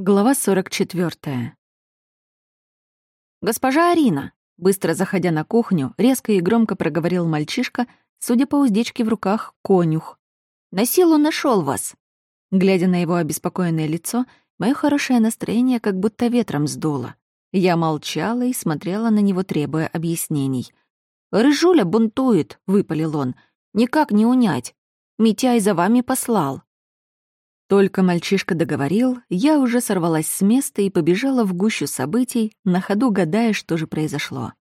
Глава 44. «Госпожа Арина!» Быстро заходя на кухню, резко и громко проговорил мальчишка, судя по уздечке в руках, конюх. «На силу нашел вас!» Глядя на его обеспокоенное лицо, мое хорошее настроение как будто ветром сдуло. Я молчала и смотрела на него, требуя объяснений. «Рыжуля бунтует», — выпалил он. «Никак не унять. Митяй за вами послал». Только мальчишка договорил, я уже сорвалась с места и побежала в гущу событий, на ходу гадая, что же произошло.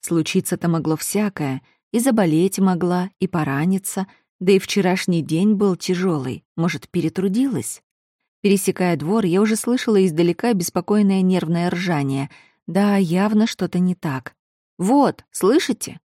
Случиться-то могло всякое, и заболеть могла, и пораниться, да и вчерашний день был тяжелый, может, перетрудилась. Пересекая двор, я уже слышала издалека беспокойное нервное ржание. Да, явно что-то не так. «Вот, слышите?»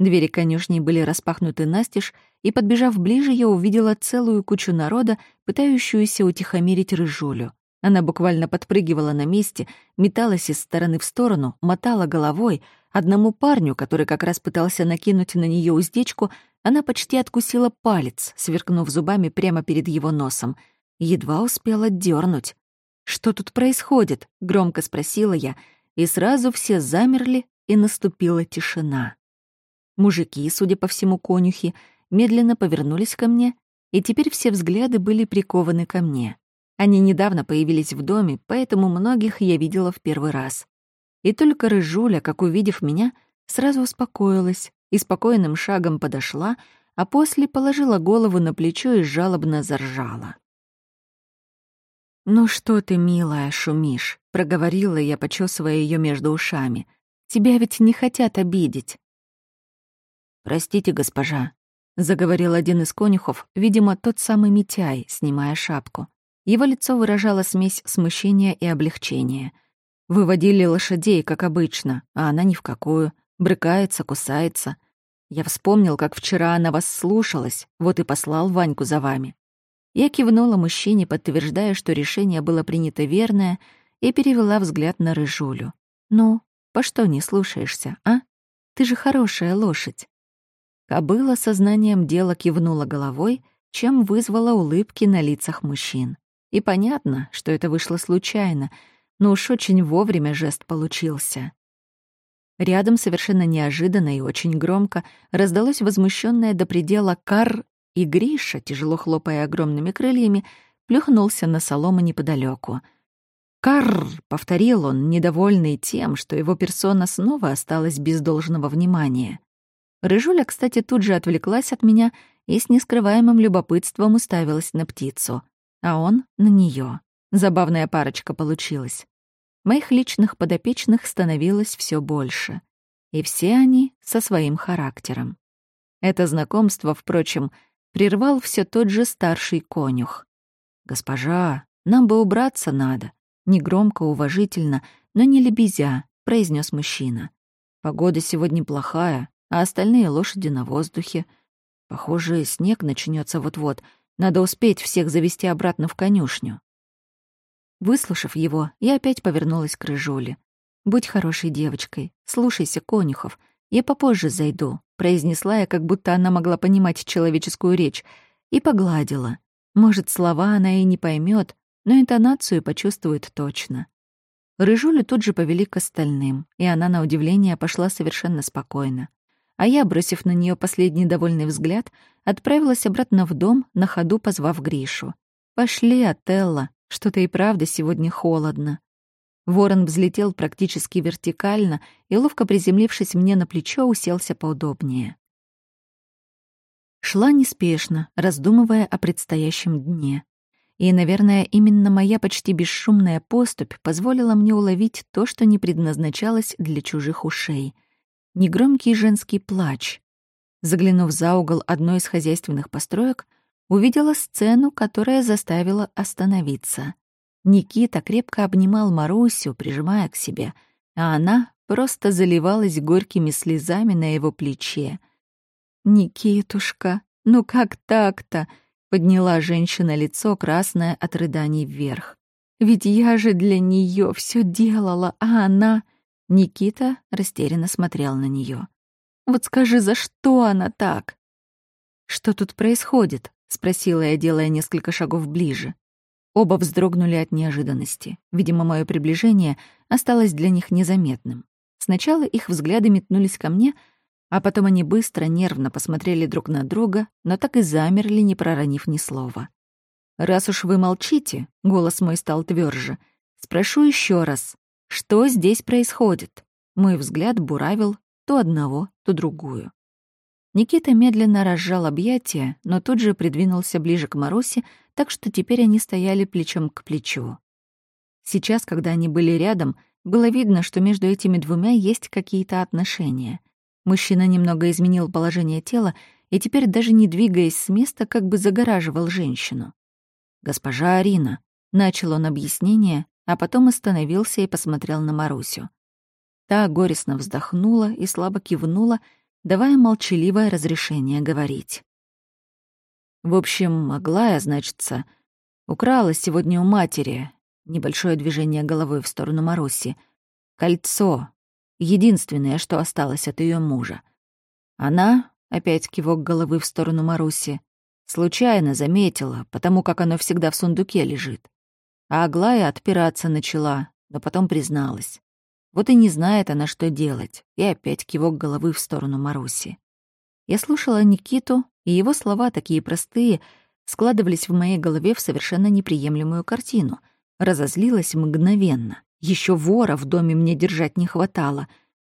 Двери конюшни были распахнуты настежь, и, подбежав ближе, я увидела целую кучу народа, пытающуюся утихомирить рыжулю. Она буквально подпрыгивала на месте, металась из стороны в сторону, мотала головой. Одному парню, который как раз пытался накинуть на нее уздечку, она почти откусила палец, сверкнув зубами прямо перед его носом. Едва успела дернуть. «Что тут происходит?» — громко спросила я, и сразу все замерли, и наступила тишина. Мужики, судя по всему конюхи, медленно повернулись ко мне, и теперь все взгляды были прикованы ко мне. Они недавно появились в доме, поэтому многих я видела в первый раз. И только Рыжуля, как увидев меня, сразу успокоилась и спокойным шагом подошла, а после положила голову на плечо и жалобно заржала. «Ну что ты, милая, шумишь?» — проговорила я, почесывая ее между ушами. «Тебя ведь не хотят обидеть». «Простите, госпожа», — заговорил один из конюхов, видимо, тот самый Митяй, снимая шапку. Его лицо выражало смесь смущения и облегчения. Выводили лошадей, как обычно, а она ни в какую. Брыкается, кусается. Я вспомнил, как вчера она вас слушалась, вот и послал Ваньку за вами. Я кивнула мужчине, подтверждая, что решение было принято верное, и перевела взгляд на Рыжулю. «Ну, по что не слушаешься, а? Ты же хорошая лошадь». Кобыла сознанием дела кивнула головой, чем вызвала улыбки на лицах мужчин. И понятно, что это вышло случайно, но уж очень вовремя жест получился. Рядом совершенно неожиданно и очень громко раздалось возмущенное до предела «кар», и Гриша, тяжело хлопая огромными крыльями, плюхнулся на солому неподалеку. «Карр!» — повторил он, недовольный тем, что его персона снова осталась без должного внимания. Рыжуля, кстати, тут же отвлеклась от меня и с нескрываемым любопытством уставилась на птицу, а он — на нее. Забавная парочка получилась. Моих личных подопечных становилось все больше. И все они со своим характером. Это знакомство, впрочем, прервал все тот же старший конюх. «Госпожа, нам бы убраться надо», — негромко, уважительно, но не лебезя, — произнес мужчина. «Погода сегодня плохая, а остальные лошади на воздухе. Похоже, снег начнется вот-вот. Надо успеть всех завести обратно в конюшню. Выслушав его, я опять повернулась к Рыжуле. «Будь хорошей девочкой, слушайся конюхов. Я попозже зайду», — произнесла я, как будто она могла понимать человеческую речь, и погладила. Может, слова она и не поймет, но интонацию почувствует точно. Рыжулю тут же повели к остальным, и она, на удивление, пошла совершенно спокойно а я, бросив на нее последний довольный взгляд, отправилась обратно в дом, на ходу позвав Гришу. «Пошли, Отелло, что-то и правда сегодня холодно». Ворон взлетел практически вертикально и, ловко приземлившись мне на плечо, уселся поудобнее. Шла неспешно, раздумывая о предстоящем дне. И, наверное, именно моя почти бесшумная поступь позволила мне уловить то, что не предназначалось для чужих ушей — негромкий женский плач. Заглянув за угол одной из хозяйственных построек, увидела сцену, которая заставила остановиться. Никита крепко обнимал Марусю, прижимая к себе, а она просто заливалась горькими слезами на его плече. «Никитушка, ну как так-то?» — подняла женщина лицо, красное от рыданий вверх. «Ведь я же для нее все делала, а она...» Никита растерянно смотрел на нее. «Вот скажи, за что она так?» «Что тут происходит?» — спросила я, делая несколько шагов ближе. Оба вздрогнули от неожиданности. Видимо, мое приближение осталось для них незаметным. Сначала их взгляды метнулись ко мне, а потом они быстро, нервно посмотрели друг на друга, но так и замерли, не проронив ни слова. «Раз уж вы молчите», — голос мой стал тверже, — «спрошу еще раз, что здесь происходит?» Мой взгляд буравил то одного, то другую. Никита медленно разжал объятия, но тут же придвинулся ближе к Марусе, так что теперь они стояли плечом к плечу. Сейчас, когда они были рядом, было видно, что между этими двумя есть какие-то отношения. Мужчина немного изменил положение тела и теперь, даже не двигаясь с места, как бы загораживал женщину. «Госпожа Арина», — начал он объяснение, а потом остановился и посмотрел на Марусю. Та горестно вздохнула и слабо кивнула, давая молчаливое разрешение говорить. В общем, Аглая, значится, украла сегодня у матери, небольшое движение головой в сторону Маруси, кольцо, единственное, что осталось от ее мужа. Она, опять кивок головы в сторону Маруси, случайно заметила, потому как оно всегда в сундуке лежит. А Аглая отпираться начала, но потом призналась. Вот и не знает она, что делать. И опять кивок головы в сторону Маруси. Я слушала Никиту, и его слова, такие простые, складывались в моей голове в совершенно неприемлемую картину. Разозлилась мгновенно. Еще вора в доме мне держать не хватало.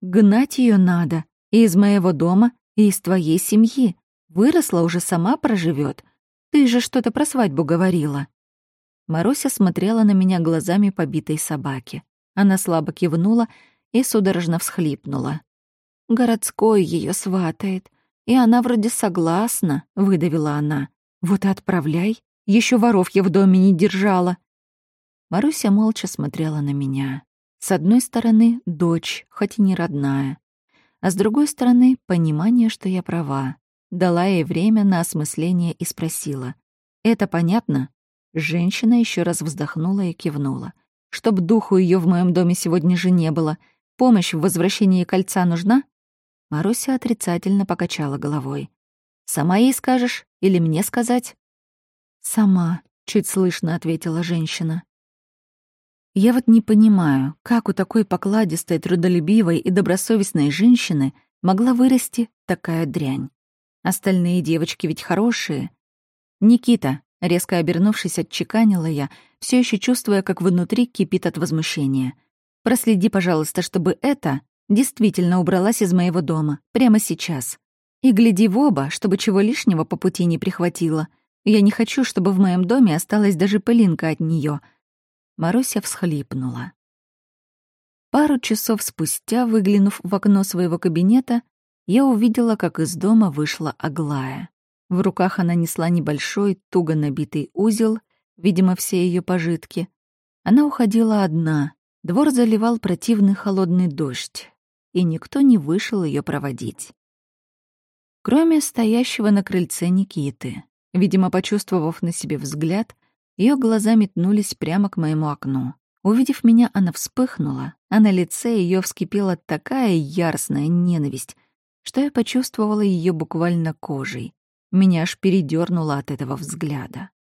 Гнать ее надо. И из моего дома, и из твоей семьи. Выросла, уже сама проживет. Ты же что-то про свадьбу говорила. Маруся смотрела на меня глазами побитой собаки. Она слабо кивнула и судорожно всхлипнула. «Городской ее сватает, и она вроде согласна», — выдавила она. «Вот и отправляй, еще воров я в доме не держала». Маруся молча смотрела на меня. С одной стороны, дочь, хоть и не родная, а с другой стороны, понимание, что я права. Дала ей время на осмысление и спросила. «Это понятно?» Женщина еще раз вздохнула и кивнула. Чтоб духу ее в моем доме сегодня же не было. Помощь в возвращении кольца нужна?» Маруся отрицательно покачала головой. «Сама ей скажешь или мне сказать?» «Сама», — чуть слышно ответила женщина. «Я вот не понимаю, как у такой покладистой, трудолюбивой и добросовестной женщины могла вырасти такая дрянь. Остальные девочки ведь хорошие. Никита, Резко обернувшись, отчеканила я, все еще чувствуя, как внутри кипит от возмущения. «Проследи, пожалуйста, чтобы это действительно убралась из моего дома, прямо сейчас. И гляди в оба, чтобы чего лишнего по пути не прихватило. Я не хочу, чтобы в моем доме осталась даже пылинка от нее. Маруся всхлипнула. Пару часов спустя, выглянув в окно своего кабинета, я увидела, как из дома вышла Аглая. В руках она несла небольшой, туго набитый узел, видимо, все ее пожитки. Она уходила одна. Двор заливал противный холодный дождь, и никто не вышел ее проводить. Кроме стоящего на крыльце Никиты. Видимо, почувствовав на себе взгляд, ее глаза метнулись прямо к моему окну. Увидев меня, она вспыхнула, а на лице ее вскипела такая яростная ненависть, что я почувствовала ее буквально кожей. Меня аж передернуло от этого взгляда.